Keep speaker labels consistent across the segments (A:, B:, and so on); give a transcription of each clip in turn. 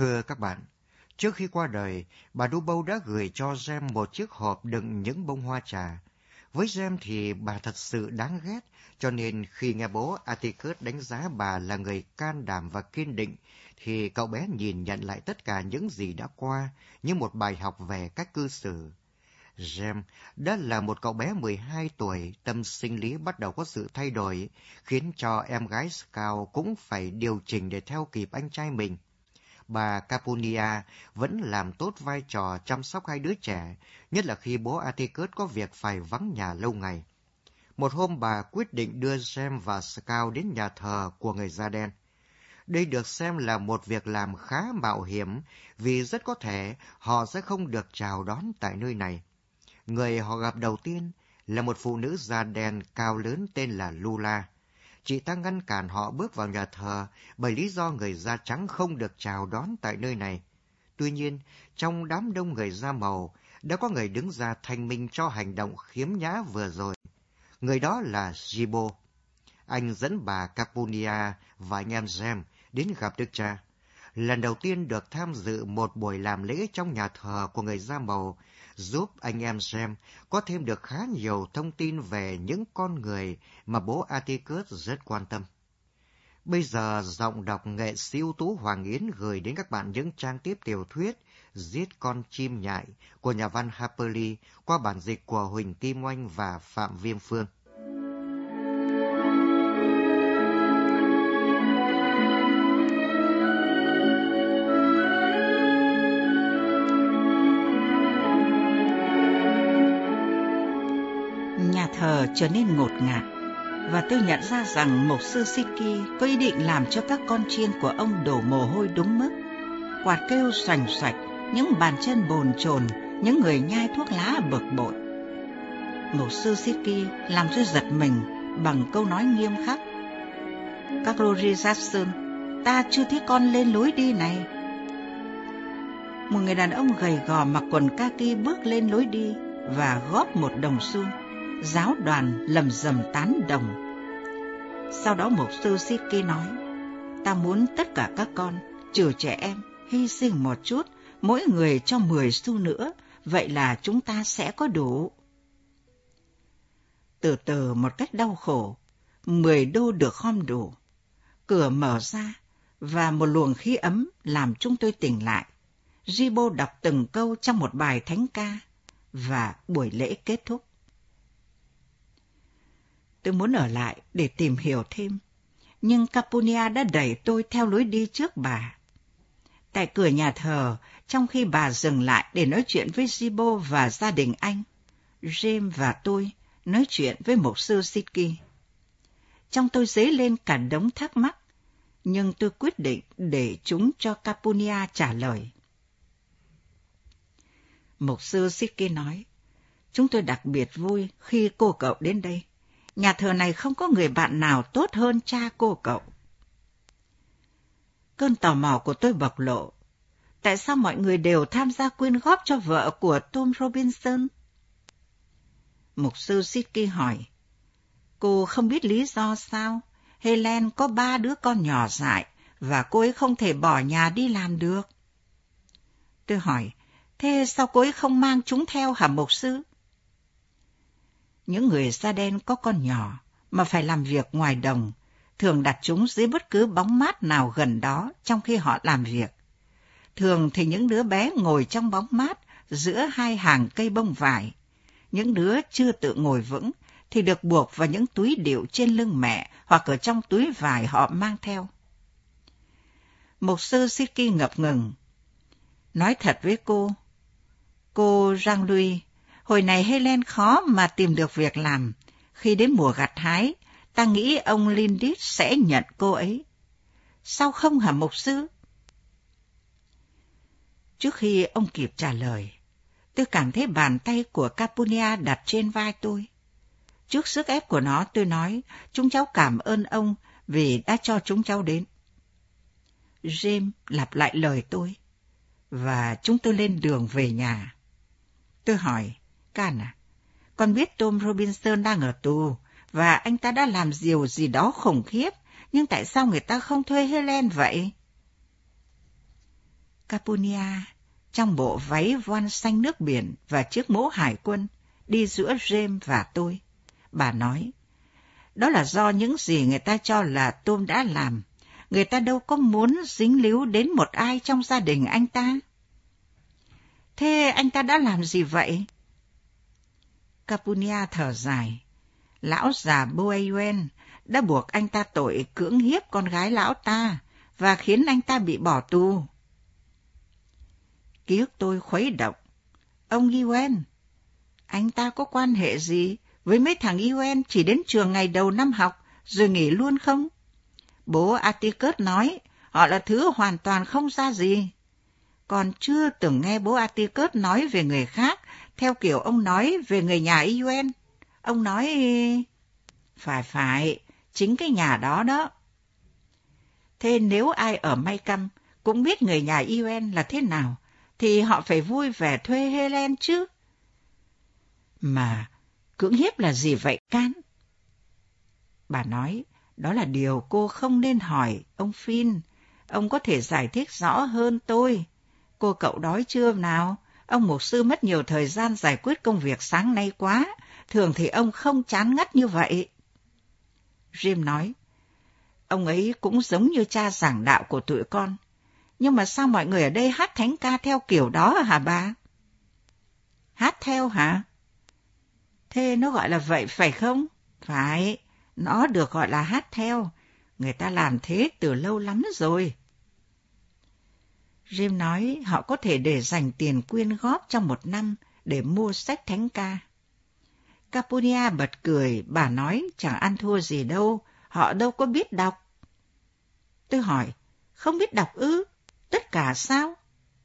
A: Thưa các bạn, trước khi qua đời, bà Dubâu đã gửi cho Gem một chiếc hộp đựng những bông hoa trà. Với Gem thì bà thật sự đáng ghét, cho nên khi nghe bố Atticus đánh giá bà là người can đảm và kiên định, thì cậu bé nhìn nhận lại tất cả những gì đã qua như một bài học về cách cư xử. Jem đã là một cậu bé 12 tuổi, tâm sinh lý bắt đầu có sự thay đổi, khiến cho em gái Scout cũng phải điều chỉnh để theo kịp anh trai mình. Bà Capunia vẫn làm tốt vai trò chăm sóc hai đứa trẻ, nhất là khi bố Atticus có việc phải vắng nhà lâu ngày. Một hôm bà quyết định đưa Sam và Scout đến nhà thờ của người da đen. Đây được xem là một việc làm khá mạo hiểm vì rất có thể họ sẽ không được chào đón tại nơi này. Người họ gặp đầu tiên là một phụ nữ da đen cao lớn tên là Lula. Chị ta ngăn cản họ bước vào nhà thờ bởi lý do người da trắng không được chào đón tại nơi này. Tuy nhiên, trong đám đông người da màu, đã có người đứng ra thanh minh cho hành động khiếm nhã vừa rồi. Người đó là Jibo. Anh dẫn bà Capunia và anh em Jem đến gặp Đức cha. Lần đầu tiên được tham dự một buổi làm lễ trong nhà thờ của người da màu, giúp anh em xem có thêm được khá nhiều thông tin về những con người mà bố Atticus rất quan tâm. Bây giờ, giọng đọc nghệ sĩ ưu tú Hoàng Yến gửi đến các bạn những trang tiếp tiểu thuyết Giết con chim nhại của nhà văn Harper Lee qua bản dịch của Huỳnh Kim Oanh và Phạm Viêm Phương.
B: Thờ trở nên ngột ngạt và tôi nhận ra rằng mục sư Siki có ý định làm cho các con chiên của ông đổ mồ hôi đúng mức. Quạt kêu xoành xoạch, những bàn chân bồn chồn, những người nhai thuốc lá bực bội. Mục sư Siki làm tôi giật mình bằng câu nói nghiêm khắc. Các Rory Jackson, ta chưa thấy con lên lối đi này. Một người đàn ông gầy gò mặc quần kaki bước lên lối đi và góp một đồng xu giáo đoàn lầm rầm tán đồng. Sau đó một sư Siki nói, ta muốn tất cả các con, trừ trẻ em, hy sinh một chút, mỗi người cho mười xu nữa, vậy là chúng ta sẽ có đủ. Từ từ một cách đau khổ, mười đô được khom đủ. Cửa mở ra, và một luồng khí ấm làm chúng tôi tỉnh lại. Ribo đọc từng câu trong một bài thánh ca, và buổi lễ kết thúc. Tôi muốn ở lại để tìm hiểu thêm, nhưng Capunia đã đẩy tôi theo lối đi trước bà. Tại cửa nhà thờ, trong khi bà dừng lại để nói chuyện với Zibo và gia đình anh, James và tôi nói chuyện với một sư Siki. Trong tôi dấy lên cả đống thắc mắc, nhưng tôi quyết định để chúng cho Capunia trả lời. Mục sư Siki nói, chúng tôi đặc biệt vui khi cô cậu đến đây nhà thờ này không có người bạn nào tốt hơn cha cô cậu. Cơn tò mò của tôi bộc lộ. Tại sao mọi người đều tham gia quyên góp cho vợ của Tom Robinson? Mục sư Sitki hỏi. Cô không biết lý do sao? Helen có ba đứa con nhỏ dại và cô ấy không thể bỏ nhà đi làm được. Tôi hỏi, thế sao cô ấy không mang chúng theo hả mục sư? Những người da đen có con nhỏ mà phải làm việc ngoài đồng, thường đặt chúng dưới bất cứ bóng mát nào gần đó trong khi họ làm việc. Thường thì những đứa bé ngồi trong bóng mát giữa hai hàng cây bông vải. Những đứa chưa tự ngồi vững thì được buộc vào những túi điệu trên lưng mẹ hoặc ở trong túi vải họ mang theo. Một sư Siki ngập ngừng. Nói thật với cô, cô Jean-Louis Hồi này Helen khó mà tìm được việc làm. Khi đến mùa gặt hái, ta nghĩ ông Lindis sẽ nhận cô ấy. Sao không hả mục sư? Trước khi ông kịp trả lời, tôi cảm thấy bàn tay của Capunia đặt trên vai tôi. Trước sức ép của nó, tôi nói, chúng cháu cảm ơn ông vì đã cho chúng cháu đến. James lặp lại lời tôi, và chúng tôi lên đường về nhà. Tôi hỏi, Can à, con biết Tom Robinson đang ở tù, và anh ta đã làm điều gì đó khủng khiếp, nhưng tại sao người ta không thuê Helen vậy? Capunia, trong bộ váy voan xanh nước biển và chiếc mũ hải quân, đi giữa James và tôi. Bà nói, đó là do những gì người ta cho là Tom đã làm. Người ta đâu có muốn dính líu đến một ai trong gia đình anh ta. Thế anh ta đã làm gì vậy? Capunia thở dài. Lão già Boayuen đã buộc anh ta tội cưỡng hiếp con gái lão ta và khiến anh ta bị bỏ tù. Ký ức tôi khuấy động. Ông Yuen, anh ta có quan hệ gì với mấy thằng Yuen chỉ đến trường ngày đầu năm học rồi nghỉ luôn không? Bố Atticus nói họ là thứ hoàn toàn không ra gì. Còn chưa từng nghe bố Atticus nói về người khác theo kiểu ông nói về người nhà Yuen. Ông nói... Phải phải, chính cái nhà đó đó. Thế nếu ai ở May Căm cũng biết người nhà Yuen là thế nào, thì họ phải vui vẻ thuê Helen chứ. Mà cưỡng hiếp là gì vậy can? Bà nói, đó là điều cô không nên hỏi, ông Phin. Ông có thể giải thích rõ hơn tôi. Cô cậu đói chưa nào? Ông mục sư mất nhiều thời gian giải quyết công việc sáng nay quá. Thường thì ông không chán ngắt như vậy. Jim nói, ông ấy cũng giống như cha giảng đạo của tụi con. Nhưng mà sao mọi người ở đây hát thánh ca theo kiểu đó hả bà? Hát theo hả? Thế nó gọi là vậy phải không? Phải, nó được gọi là hát theo. Người ta làm thế từ lâu lắm rồi. Jim nói họ có thể để dành tiền quyên góp trong một năm để mua sách thánh ca. Capunia bật cười, bà nói chẳng ăn thua gì đâu, họ đâu có biết đọc. Tôi hỏi, không biết đọc ư? Tất cả sao?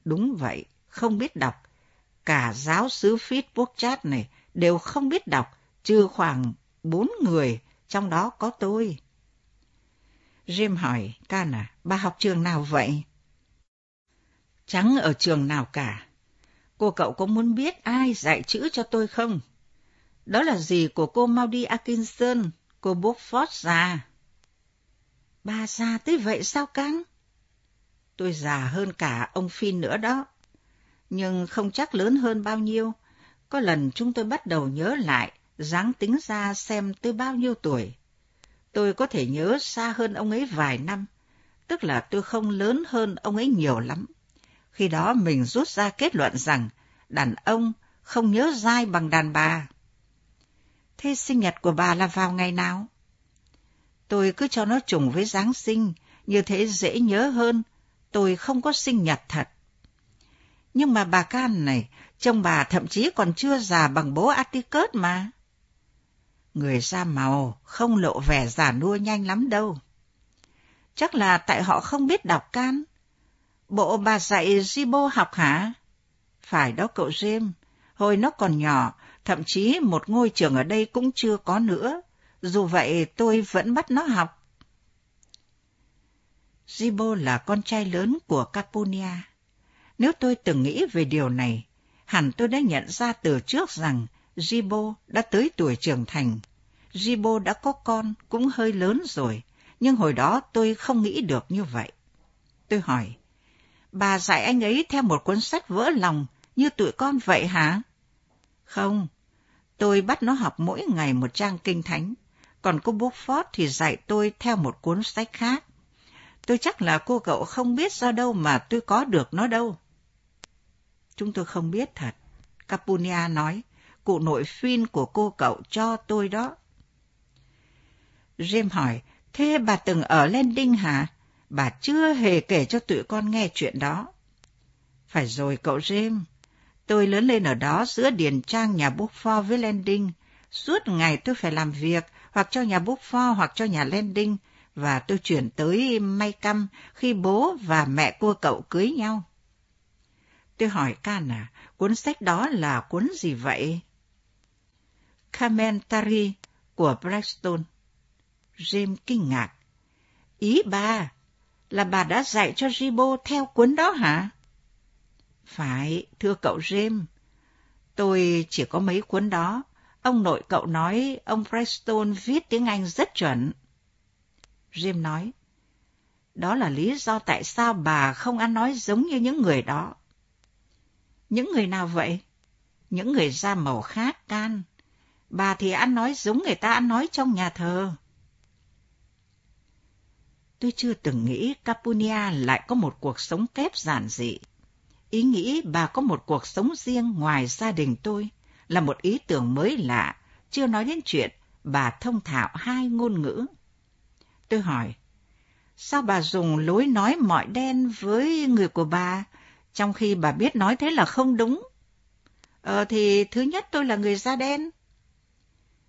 B: Đúng vậy, không biết đọc. Cả giáo sứ Fitzpatrick này đều không biết đọc, trừ khoảng bốn người, trong đó có tôi. Jim hỏi, Can à, bà học trường nào vậy? Chẳng ở trường nào cả. Cô cậu có muốn biết ai dạy chữ cho tôi không? Đó là gì của cô Maudie Atkinson, cô Bookford già. Bà già tới vậy sao căng? Tôi già hơn cả ông Phin nữa đó. Nhưng không chắc lớn hơn bao nhiêu. Có lần chúng tôi bắt đầu nhớ lại, dáng tính ra xem tôi bao nhiêu tuổi. Tôi có thể nhớ xa hơn ông ấy vài năm, tức là tôi không lớn hơn ông ấy nhiều lắm. Khi đó mình rút ra kết luận rằng đàn ông không nhớ dai bằng đàn bà. Thế sinh nhật của bà là vào ngày nào? Tôi cứ cho nó trùng với Giáng sinh, như thế dễ nhớ hơn. Tôi không có sinh nhật thật. Nhưng mà bà Can này, chồng bà thậm chí còn chưa già bằng bố Atticus mà. Người da màu không lộ vẻ già nua nhanh lắm đâu. Chắc là tại họ không biết đọc can. Bộ bà dạy Zibo học hả? Phải đó cậu James. Hồi nó còn nhỏ, thậm chí một ngôi trường ở đây cũng chưa có nữa. Dù vậy tôi vẫn bắt nó học. Zibo là con trai lớn của Capunia. Nếu tôi từng nghĩ về điều này, hẳn tôi đã nhận ra từ trước rằng Zibo đã tới tuổi trưởng thành. Zibo đã có con, cũng hơi lớn rồi, nhưng hồi đó tôi không nghĩ được như vậy. Tôi hỏi, bà dạy anh ấy theo một cuốn sách vỡ lòng như tụi con vậy hả? Không, tôi bắt nó học mỗi ngày một trang kinh thánh, còn cô Buford thì dạy tôi theo một cuốn sách khác. Tôi chắc là cô cậu không biết do đâu mà tôi có được nó đâu. Chúng tôi không biết thật. Capunia nói, cụ nội phiên của cô cậu cho tôi đó. Jim hỏi, thế bà từng ở Landing hả? Bà chưa hề kể cho tụi con nghe chuyện đó. Phải rồi cậu James, tôi lớn lên ở đó giữa điền trang nhà Bookford với Landing. Suốt ngày tôi phải làm việc hoặc cho nhà Bookford hoặc cho nhà Landing và tôi chuyển tới May Căm khi bố và mẹ cô cậu cưới nhau. Tôi hỏi Can à, cuốn sách đó là cuốn gì vậy? Commentary của Blackstone. James kinh ngạc. Ý bà là bà đã dạy cho Jibo theo cuốn đó hả? Phải, thưa cậu James. Tôi chỉ có mấy cuốn đó. Ông nội cậu nói ông Preston viết tiếng Anh rất chuẩn. Jim nói, Đó là lý do tại sao bà không ăn nói giống như những người đó. Những người nào vậy? Những người da màu khác can. Bà thì ăn nói giống người ta ăn nói trong nhà thờ. Tôi chưa từng nghĩ Capunia lại có một cuộc sống kép giản dị. Ý nghĩ bà có một cuộc sống riêng ngoài gia đình tôi là một ý tưởng mới lạ, chưa nói đến chuyện bà thông thạo hai ngôn ngữ. Tôi hỏi, sao bà dùng lối nói mọi đen với người của bà, trong khi bà biết nói thế là không đúng? Ờ thì thứ nhất tôi là người da đen.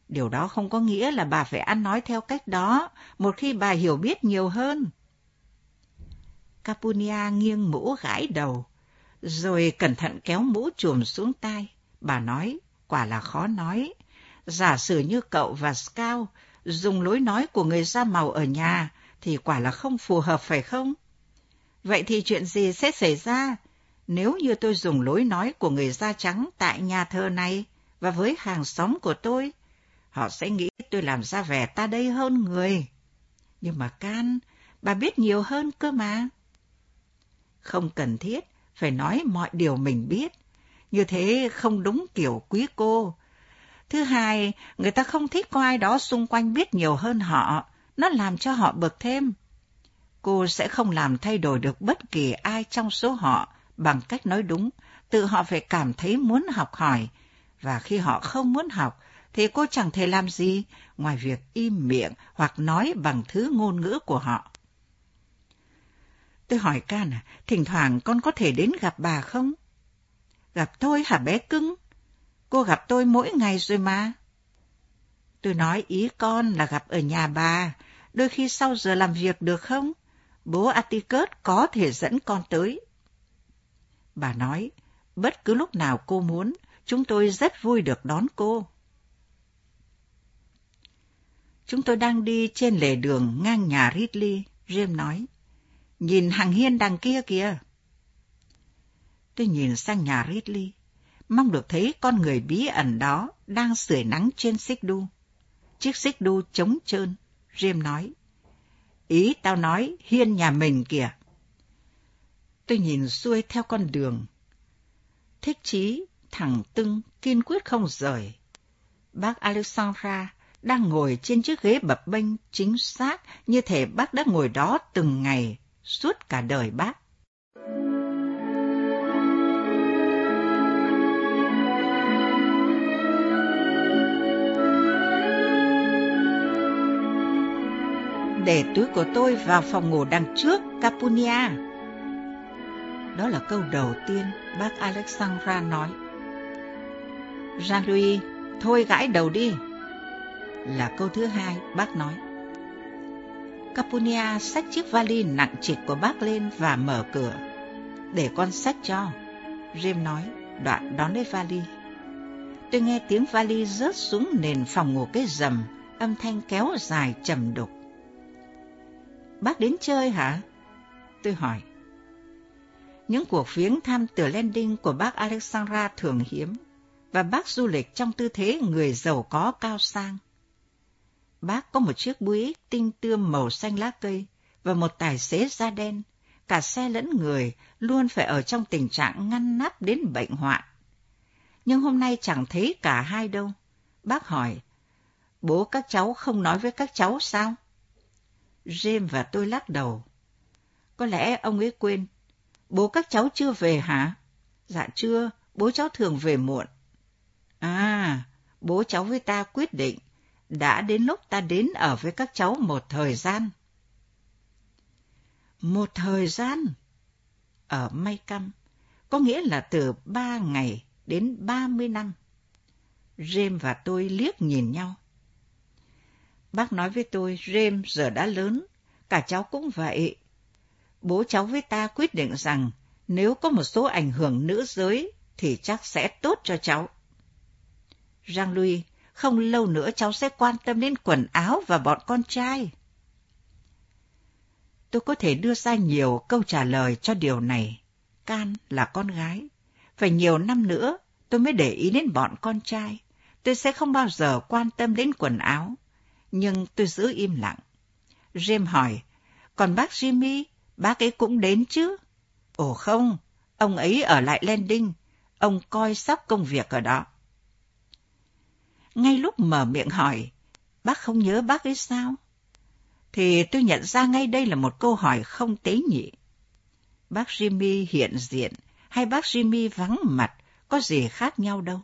B: Điều đó không có nghĩa là bà phải ăn nói theo cách đó, một khi bà hiểu biết nhiều hơn. Capunia nghiêng mũ gãi đầu, rồi cẩn thận kéo mũ chùm xuống tai. Bà nói, quả là khó nói. Giả sử như cậu và Scout dùng lối nói của người da màu ở nhà, thì quả là không phù hợp phải không? Vậy thì chuyện gì sẽ xảy ra nếu như tôi dùng lối nói của người da trắng tại nhà thờ này và với hàng xóm của tôi? Họ sẽ nghĩ tôi làm ra vẻ ta đây hơn người. Nhưng mà Can, bà biết nhiều hơn cơ mà. Không cần thiết, phải nói mọi điều mình biết. Như thế không đúng kiểu quý cô. Thứ hai, người ta không thích có ai đó xung quanh biết nhiều hơn họ. Nó làm cho họ bực thêm. Cô sẽ không làm thay đổi được bất kỳ ai trong số họ bằng cách nói đúng. Tự họ phải cảm thấy muốn học hỏi. Và khi họ không muốn học, thì cô chẳng thể làm gì ngoài việc im miệng hoặc nói bằng thứ ngôn ngữ của họ. Tôi hỏi Can à, thỉnh thoảng con có thể đến gặp bà không? Gặp tôi hả bé cưng? Cô gặp tôi mỗi ngày rồi mà. Tôi nói ý con là gặp ở nhà bà, đôi khi sau giờ làm việc được không? Bố Atticus có thể dẫn con tới. Bà nói, bất cứ lúc nào cô muốn, chúng tôi rất vui được đón cô. Chúng tôi đang đi trên lề đường ngang nhà Ridley, James nói. Nhìn hàng hiên đằng kia kìa. Tôi nhìn sang nhà Ridley, mong được thấy con người bí ẩn đó đang sưởi nắng trên xích đu. Chiếc xích đu trống trơn, James nói. Ý tao nói hiên nhà mình kìa. Tôi nhìn xuôi theo con đường. Thích chí, thẳng tưng, kiên quyết không rời. Bác Alexandra đang ngồi trên chiếc ghế bập bênh chính xác như thể bác đã ngồi đó từng ngày, suốt cả đời bác. Để túi của tôi vào phòng ngủ đằng trước, Capunia. Đó là câu đầu tiên bác Alexandra nói. Jean-Louis, thôi gãi đầu đi là câu thứ hai bác nói. Capunia xách chiếc vali nặng trịch của bác lên và mở cửa. Để con xách cho. Jim nói, đoạn đón lấy vali. Tôi nghe tiếng vali rớt xuống nền phòng ngủ cái rầm, âm thanh kéo dài trầm đục. Bác đến chơi hả? Tôi hỏi. Những cuộc viếng thăm từ landing của bác Alexandra thường hiếm, và bác du lịch trong tư thế người giàu có cao sang. Bác có một chiếc Buick tinh tươm màu xanh lá cây và một tài xế da đen. Cả xe lẫn người luôn phải ở trong tình trạng ngăn nắp đến bệnh hoạn. Nhưng hôm nay chẳng thấy cả hai đâu. Bác hỏi, bố các cháu không nói với các cháu sao? James và tôi lắc đầu. Có lẽ ông ấy quên. Bố các cháu chưa về hả? Dạ chưa, bố cháu thường về muộn. À, bố cháu với ta quyết định đã đến lúc ta đến ở với các cháu một thời gian. Một thời gian? Ở May Căm, có nghĩa là từ ba ngày đến ba mươi năm. Rêm và tôi liếc nhìn nhau. Bác nói với tôi, Rêm giờ đã lớn, cả cháu cũng vậy. Bố cháu với ta quyết định rằng nếu có một số ảnh hưởng nữ giới thì chắc sẽ tốt cho cháu. Jean-Louis không lâu nữa cháu sẽ quan tâm đến quần áo và bọn con trai. Tôi có thể đưa ra nhiều câu trả lời cho điều này. Can là con gái. Phải nhiều năm nữa tôi mới để ý đến bọn con trai. Tôi sẽ không bao giờ quan tâm đến quần áo. Nhưng tôi giữ im lặng. Jim hỏi, Còn bác Jimmy, bác ấy cũng đến chứ? Ồ không, ông ấy ở lại Landing. Ông coi sóc công việc ở đó. Ngay lúc mở miệng hỏi, bác không nhớ bác ấy sao? Thì tôi nhận ra ngay đây là một câu hỏi không tế nhị. Bác Jimmy hiện diện hay bác Jimmy vắng mặt có gì khác nhau đâu.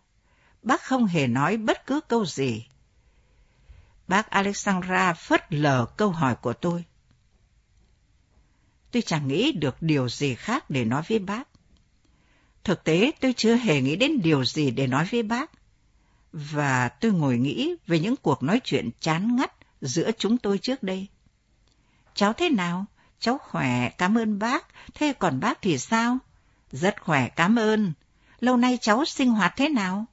B: Bác không hề nói bất cứ câu gì. Bác Alexandra phớt lờ câu hỏi của tôi. Tôi chẳng nghĩ được điều gì khác để nói với bác. Thực tế tôi chưa hề nghĩ đến điều gì để nói với bác. Và tôi ngồi nghĩ về những cuộc nói chuyện chán ngắt giữa chúng tôi trước đây. Cháu thế nào? Cháu khỏe, cảm ơn bác. Thế còn bác thì sao? Rất khỏe, cảm ơn. Lâu nay cháu sinh hoạt thế nào?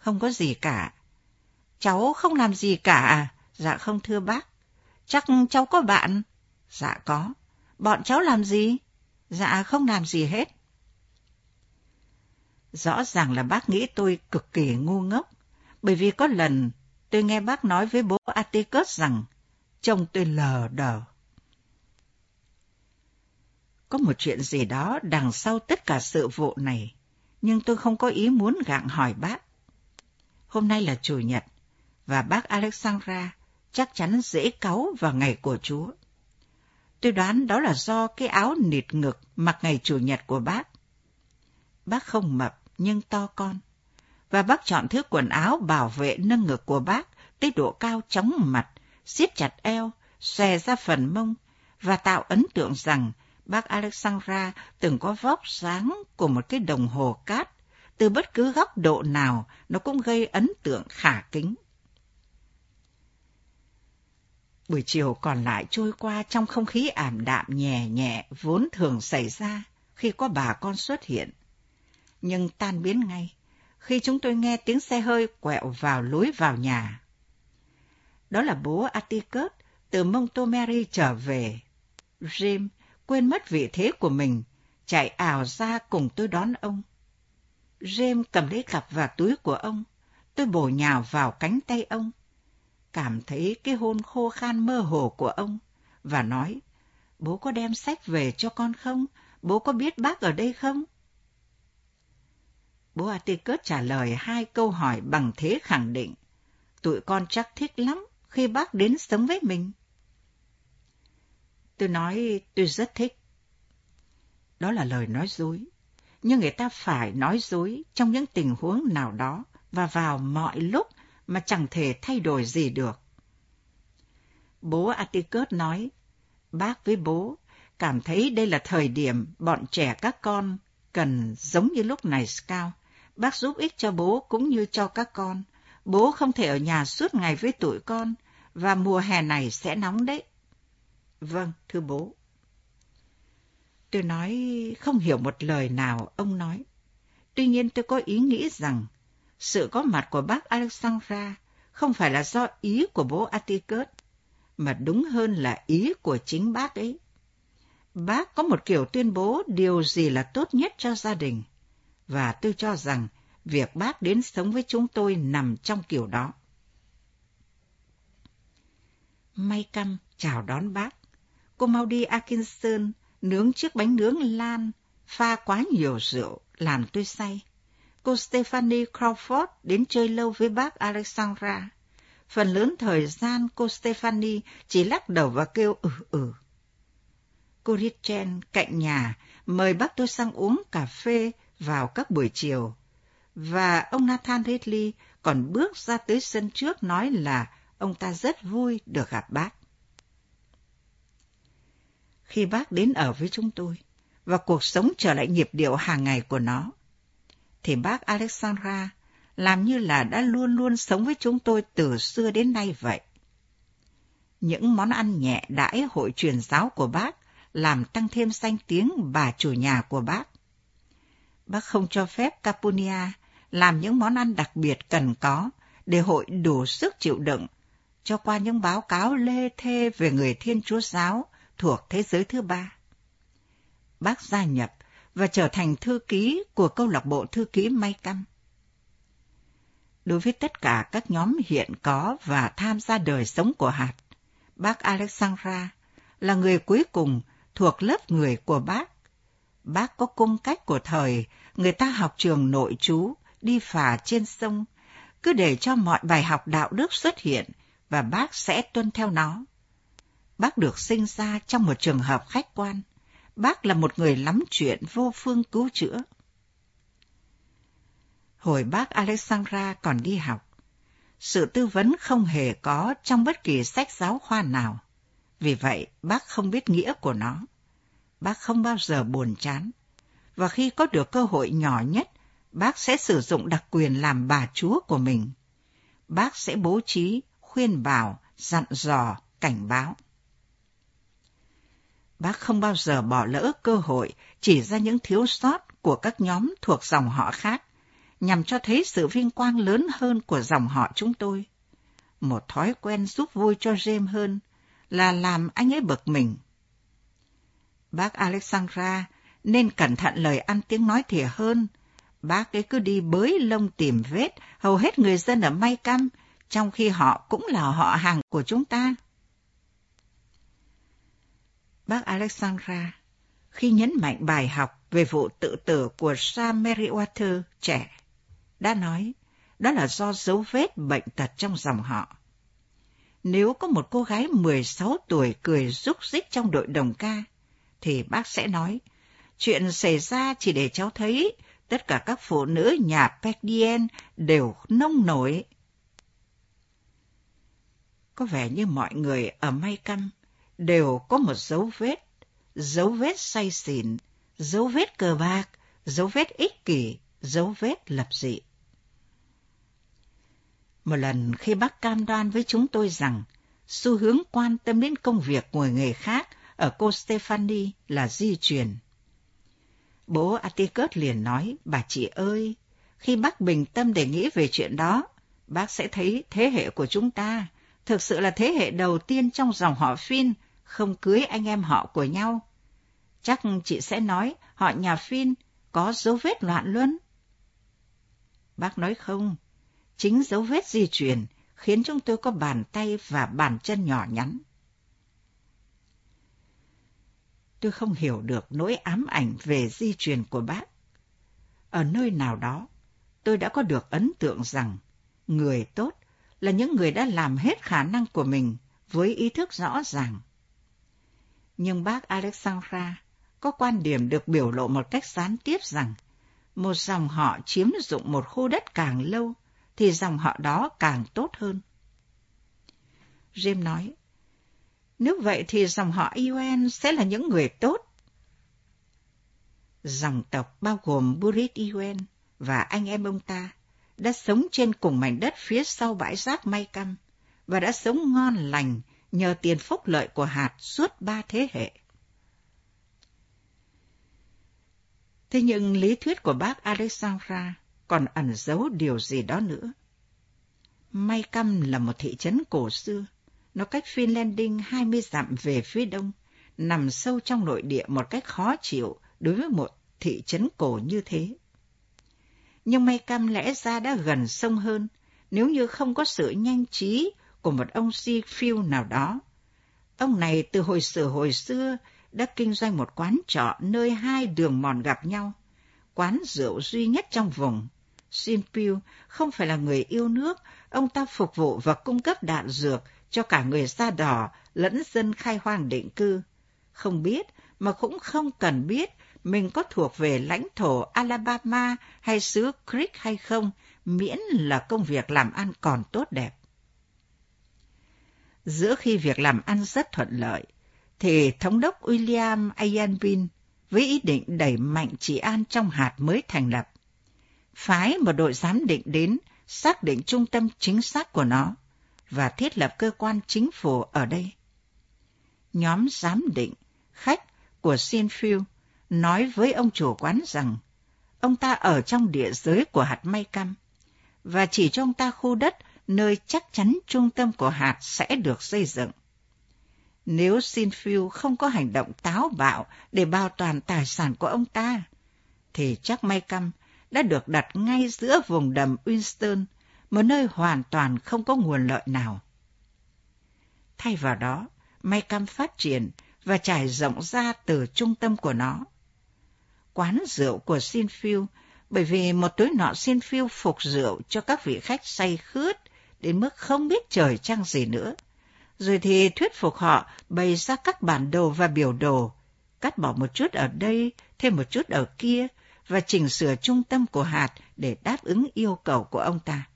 B: Không có gì cả. Cháu không làm gì cả à? Dạ không thưa bác. Chắc cháu có bạn? Dạ có. Bọn cháu làm gì? Dạ không làm gì hết. Rõ ràng là bác nghĩ tôi cực kỳ ngu ngốc, bởi vì có lần tôi nghe bác nói với bố Atticus rằng trông tôi lờ đờ. Có một chuyện gì đó đằng sau tất cả sự vụ này, nhưng tôi không có ý muốn gặng hỏi bác. Hôm nay là Chủ nhật, và bác Alexandra chắc chắn dễ cáu vào ngày của Chúa. Tôi đoán đó là do cái áo nịt ngực mặc ngày Chủ nhật của bác. Bác không mập, nhưng to con. Và bác chọn thứ quần áo bảo vệ nâng ngực của bác tới độ cao chóng mặt, siết chặt eo, xòe ra phần mông và tạo ấn tượng rằng bác Alexandra từng có vóc dáng của một cái đồng hồ cát. Từ bất cứ góc độ nào, nó cũng gây ấn tượng khả kính. Buổi chiều còn lại trôi qua trong không khí ảm đạm nhẹ nhẹ vốn thường xảy ra khi có bà con xuất hiện nhưng tan biến ngay khi chúng tôi nghe tiếng xe hơi quẹo vào lối vào nhà. Đó là bố Atticus từ Montgomery trở về. Jim quên mất vị thế của mình, chạy ảo ra cùng tôi đón ông. Jim cầm lấy cặp và túi của ông, tôi bổ nhào vào cánh tay ông, cảm thấy cái hôn khô khan mơ hồ của ông, và nói, bố có đem sách về cho con không? Bố có biết bác ở đây không? Bố Atticus trả lời hai câu hỏi bằng thế khẳng định. Tụi con chắc thích lắm khi bác đến sống với mình. Tôi nói tôi rất thích. Đó là lời nói dối. Nhưng người ta phải nói dối trong những tình huống nào đó và vào mọi lúc mà chẳng thể thay đổi gì được. Bố Atticus nói, bác với bố cảm thấy đây là thời điểm bọn trẻ các con cần giống như lúc này Scout Bác giúp ích cho bố cũng như cho các con. Bố không thể ở nhà suốt ngày với tụi con, và mùa hè này sẽ nóng đấy. Vâng, thưa bố. Tôi nói không hiểu một lời nào ông nói. Tuy nhiên tôi có ý nghĩ rằng sự có mặt của bác Alexandra không phải là do ý của bố Atticus, mà đúng hơn là ý của chính bác ấy. Bác có một kiểu tuyên bố điều gì là tốt nhất cho gia đình và tôi cho rằng việc bác đến sống với chúng tôi nằm trong kiểu đó. May căm chào đón bác. Cô Maudie Atkinson nướng chiếc bánh nướng lan, pha quá nhiều rượu, làm tôi say. Cô Stephanie Crawford đến chơi lâu với bác Alexandra. Phần lớn thời gian cô Stephanie chỉ lắc đầu và kêu ừ ừ. Cô Richen cạnh nhà mời bác tôi sang uống cà phê vào các buổi chiều. Và ông Nathan Ridley còn bước ra tới sân trước nói là ông ta rất vui được gặp bác. Khi bác đến ở với chúng tôi, và cuộc sống trở lại nhịp điệu hàng ngày của nó, thì bác Alexandra làm như là đã luôn luôn sống với chúng tôi từ xưa đến nay vậy. Những món ăn nhẹ đãi hội truyền giáo của bác làm tăng thêm danh tiếng bà chủ nhà của bác. Bác không cho phép Capunia làm những món ăn đặc biệt cần có để hội đủ sức chịu đựng cho qua những báo cáo lê thê về người Thiên Chúa Giáo thuộc thế giới thứ ba. Bác gia nhập và trở thành thư ký của câu lạc bộ thư ký May Căm. Đối với tất cả các nhóm hiện có và tham gia đời sống của hạt, bác Alexandra là người cuối cùng thuộc lớp người của bác. Bác có cung cách của thời, người ta học trường nội trú, đi phà trên sông, cứ để cho mọi bài học đạo đức xuất hiện và bác sẽ tuân theo nó. Bác được sinh ra trong một trường hợp khách quan. Bác là một người lắm chuyện vô phương cứu chữa. Hồi bác Alexandra còn đi học, sự tư vấn không hề có trong bất kỳ sách giáo khoa nào. Vì vậy, bác không biết nghĩa của nó. Bác không bao giờ buồn chán. Và khi có được cơ hội nhỏ nhất, bác sẽ sử dụng đặc quyền làm bà chúa của mình. Bác sẽ bố trí, khuyên bảo, dặn dò, cảnh báo. Bác không bao giờ bỏ lỡ cơ hội chỉ ra những thiếu sót của các nhóm thuộc dòng họ khác, nhằm cho thấy sự vinh quang lớn hơn của dòng họ chúng tôi. Một thói quen giúp vui cho James hơn là làm anh ấy bực mình. Bác Alexandra nên cẩn thận lời ăn tiếng nói thìa hơn. Bác ấy cứ đi bới lông tìm vết, hầu hết người dân ở May Căm, trong khi họ cũng là họ hàng của chúng ta. Bác Alexandra, khi nhấn mạnh bài học về vụ tự tử của Sam Meriwether trẻ, đã nói đó là do dấu vết bệnh tật trong dòng họ. Nếu có một cô gái 16 tuổi cười rúc rích trong đội đồng ca, thì bác sẽ nói, chuyện xảy ra chỉ để cháu thấy tất cả các phụ nữ nhà Pegdien đều nông nổi. Có vẻ như mọi người ở May Căm đều có một dấu vết, dấu vết say xỉn, dấu vết cờ bạc, dấu vết ích kỷ, dấu vết lập dị. Một lần khi bác cam đoan với chúng tôi rằng xu hướng quan tâm đến công việc của người khác ở cô Stephanie là di truyền. Bố Atticus liền nói, bà chị ơi, khi bác bình tâm để nghĩ về chuyện đó, bác sẽ thấy thế hệ của chúng ta thực sự là thế hệ đầu tiên trong dòng họ Phin không cưới anh em họ của nhau. Chắc chị sẽ nói họ nhà Phin có dấu vết loạn luân. Bác nói không, chính dấu vết di truyền khiến chúng tôi có bàn tay và bàn chân nhỏ nhắn. Tôi không hiểu được nỗi ám ảnh về di truyền của bác. Ở nơi nào đó, tôi đã có được ấn tượng rằng người tốt là những người đã làm hết khả năng của mình với ý thức rõ ràng. Nhưng bác Alexandra có quan điểm được biểu lộ một cách gián tiếp rằng một dòng họ chiếm dụng một khu đất càng lâu thì dòng họ đó càng tốt hơn. Jim nói, nếu vậy thì dòng họ Yuen sẽ là những người tốt. Dòng tộc bao gồm Burit Yuen và anh em ông ta đã sống trên cùng mảnh đất phía sau bãi rác May Căm và đã sống ngon lành nhờ tiền phúc lợi của hạt suốt ba thế hệ. Thế nhưng lý thuyết của bác Alexandra còn ẩn giấu điều gì đó nữa. May Căm là một thị trấn cổ xưa, nó cách Finlanding 20 dặm về phía đông, nằm sâu trong nội địa một cách khó chịu đối với một thị trấn cổ như thế. Nhưng May cam lẽ ra đã gần sông hơn, nếu như không có sự nhanh trí của một ông si nào đó. Ông này từ hồi xưa hồi xưa đã kinh doanh một quán trọ nơi hai đường mòn gặp nhau, quán rượu duy nhất trong vùng. Sin không phải là người yêu nước, ông ta phục vụ và cung cấp đạn dược cho cả người da đỏ lẫn dân khai hoang định cư. Không biết, mà cũng không cần biết mình có thuộc về lãnh thổ Alabama hay xứ Creek hay không, miễn là công việc làm ăn còn tốt đẹp. Giữa khi việc làm ăn rất thuận lợi, thì Thống đốc William Ayanbin với ý định đẩy mạnh trị an trong hạt mới thành lập, phái một đội giám định đến xác định trung tâm chính xác của nó và thiết lập cơ quan chính phủ ở đây. Nhóm giám định, khách của Sinfield nói với ông chủ quán rằng ông ta ở trong địa giới của hạt may cam và chỉ cho ông ta khu đất nơi chắc chắn trung tâm của hạt sẽ được xây dựng. Nếu Sinfield không có hành động táo bạo để bảo toàn tài sản của ông ta, thì chắc may cam đã được đặt ngay giữa vùng đầm Winston, một nơi hoàn toàn không có nguồn lợi nào. Thay vào đó, may cam phát triển và trải rộng ra từ trung tâm của nó. Quán rượu của Sinfield bởi vì một tối nọ Sinfield phục rượu cho các vị khách say khướt đến mức không biết trời trăng gì nữa. Rồi thì thuyết phục họ bày ra các bản đồ và biểu đồ, cắt bỏ một chút ở đây, thêm một chút ở kia, và chỉnh sửa trung tâm của hạt để đáp ứng yêu cầu của ông ta.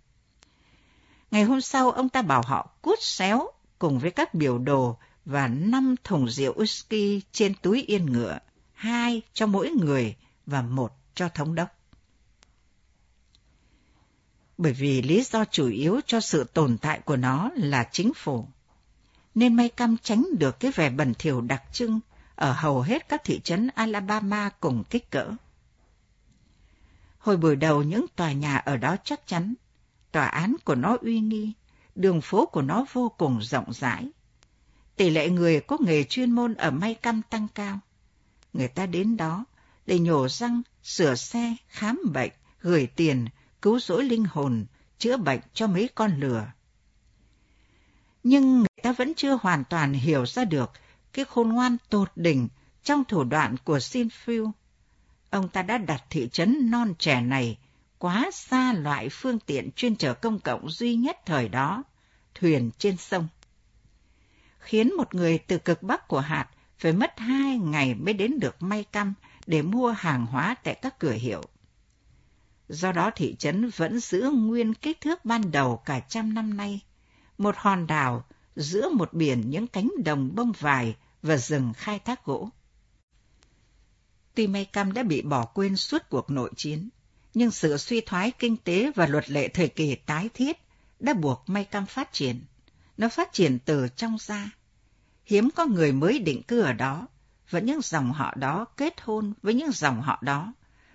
B: Ngày hôm sau, ông ta bảo họ cút xéo cùng với các biểu đồ và năm thùng rượu whisky trên túi yên ngựa, hai cho mỗi người và một cho thống đốc. Bởi vì lý do chủ yếu cho sự tồn tại của nó là chính phủ, nên may cam tránh được cái vẻ bẩn thỉu đặc trưng ở hầu hết các thị trấn Alabama cùng kích cỡ. Hồi buổi đầu những tòa nhà ở đó chắc chắn, tòa án của nó uy nghi, đường phố của nó vô cùng rộng rãi. Tỷ lệ người có nghề chuyên môn ở may căm tăng cao. Người ta đến đó để nhổ răng, sửa xe, khám bệnh, gửi tiền, cứu rỗi linh hồn, chữa bệnh cho mấy con lừa. Nhưng người ta vẫn chưa hoàn toàn hiểu ra được cái khôn ngoan tột đỉnh trong thủ đoạn của Sinfield. Ông ta đã đặt thị trấn non trẻ này quá xa loại phương tiện chuyên chở công cộng duy nhất thời đó, thuyền trên sông. Khiến một người từ cực bắc của hạt phải mất hai ngày mới đến được may căm để mua hàng hóa tại các cửa hiệu. Do đó thị trấn vẫn giữ nguyên kích thước ban đầu cả trăm năm nay, một hòn đảo giữa một biển những cánh đồng bông vải và rừng khai thác gỗ. Tuy May Cam đã bị bỏ quên suốt cuộc nội chiến, nhưng sự suy thoái kinh tế và luật lệ thời kỳ tái thiết đã buộc May Cam phát triển. Nó phát triển từ trong ra. Hiếm có người mới định cư ở đó, và những dòng họ đó kết hôn với những dòng họ đó,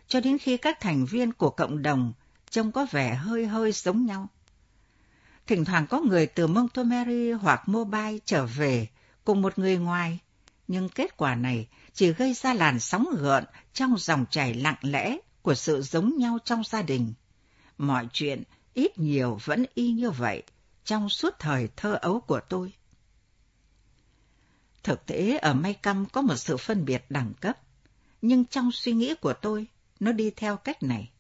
B: cho đến khi các thành viên của cộng đồng trông có vẻ hơi hơi giống nhau. Thỉnh thoảng có người từ Montgomery hoặc Mobile trở về cùng một người ngoài, nhưng kết quả này chỉ gây ra làn sóng gợn trong dòng chảy lặng lẽ của sự giống nhau trong gia đình. Mọi chuyện ít nhiều vẫn y như vậy trong suốt thời thơ ấu của tôi. Thực tế ở May Căm có một sự phân biệt đẳng cấp, nhưng trong suy nghĩ của tôi, nó đi theo cách này.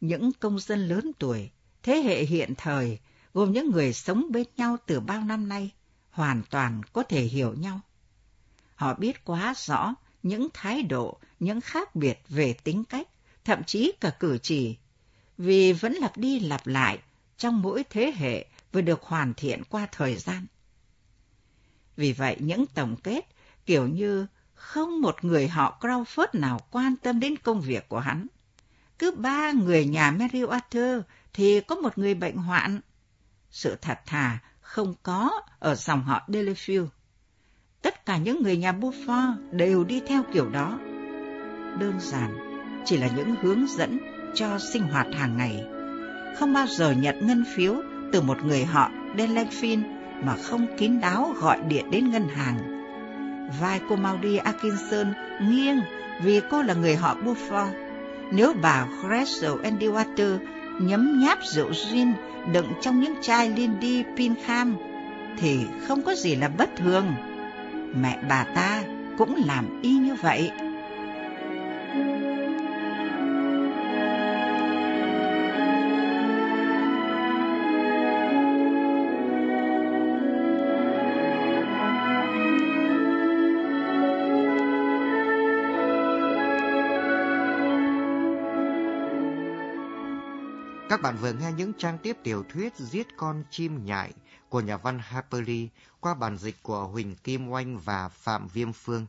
B: Những công dân lớn tuổi, thế hệ hiện thời, gồm những người sống bên nhau từ bao năm nay, hoàn toàn có thể hiểu nhau. Họ biết quá rõ những thái độ, những khác biệt về tính cách, thậm chí cả cử chỉ, vì vẫn lặp đi lặp lại trong mỗi thế hệ vừa được hoàn thiện qua thời gian. Vì vậy, những tổng kết kiểu như không một người họ Crawford nào quan tâm đến công việc của hắn. Cứ ba người nhà Mary Arthur thì có một người bệnh hoạn. Sự thật thà không có ở dòng họ Delafield. Tất cả những người nhà Buffon đều đi theo kiểu đó. Đơn giản, chỉ là những hướng dẫn cho sinh hoạt hàng ngày. Không bao giờ nhận ngân phiếu từ một người họ Delphine mà không kín đáo gọi điện đến ngân hàng. Vai cô Maudie Atkinson nghiêng vì cô là người họ Buffon. Nếu bà Cressel Andywater nhấm nháp rượu gin đựng trong những chai Lindy Pinkham thì không có gì là bất thường. Mẹ bà ta cũng làm y như vậy.
A: Các bạn vừa nghe những trang tiếp tiểu thuyết Giết con chim nhại của nhà văn Harper Lee qua bản dịch của Huỳnh Kim Oanh và Phạm Viêm Phương.